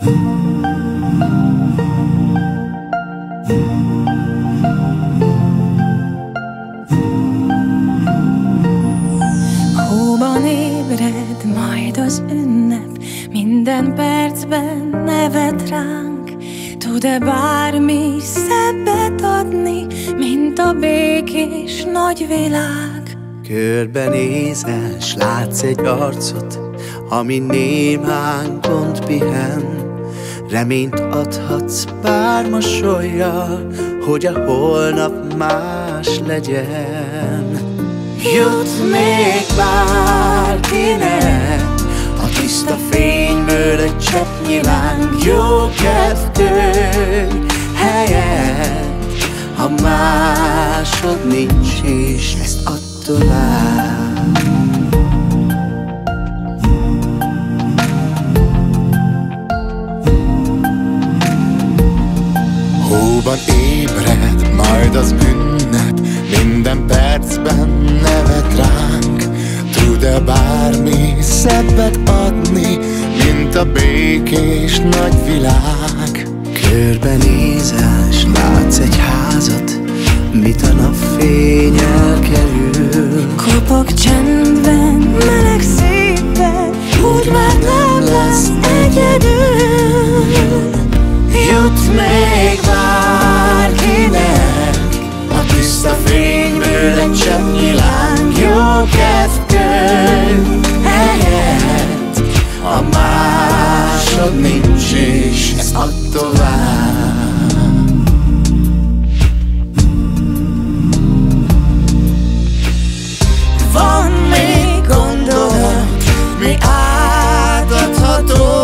Hóban ébred majd az ünnep, minden percben nevet ránk. Tud-e bármi szebbet adni, mint a békés nagy világ. Körbenézel, s látsz egy arcot, ami némán gond pihen Reményt adhatsz pár mosolyjal, hogy a holnap más legyen. Jut még bárkinek a tiszta fényből egy cseppnyi láng, jó kettőnk helyet, ha másod nincs is, ezt attól tovább. Bármi szebbet adni Mint a békés nagy világ. Körbenézel, s látsz egy házat Mit a napfény elkerül Kopog csendben, meleg szívben Úgy már nem lesz egyedül. Jut még bárkinek A tiszta fényből egy cseppnyi másod nincs, és ezt add tovább. Van még gondolat, mi átadható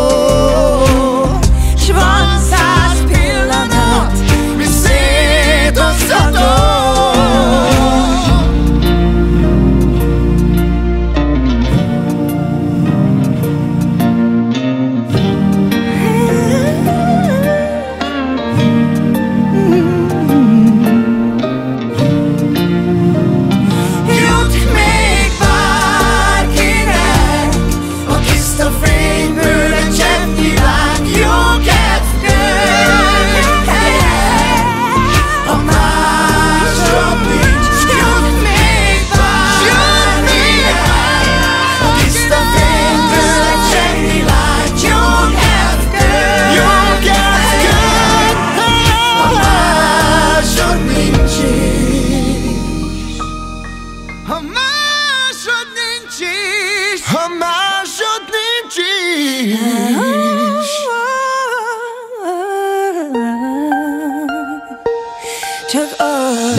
Check off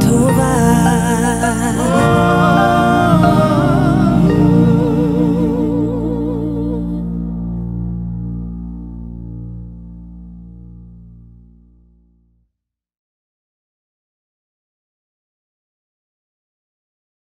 to vibe.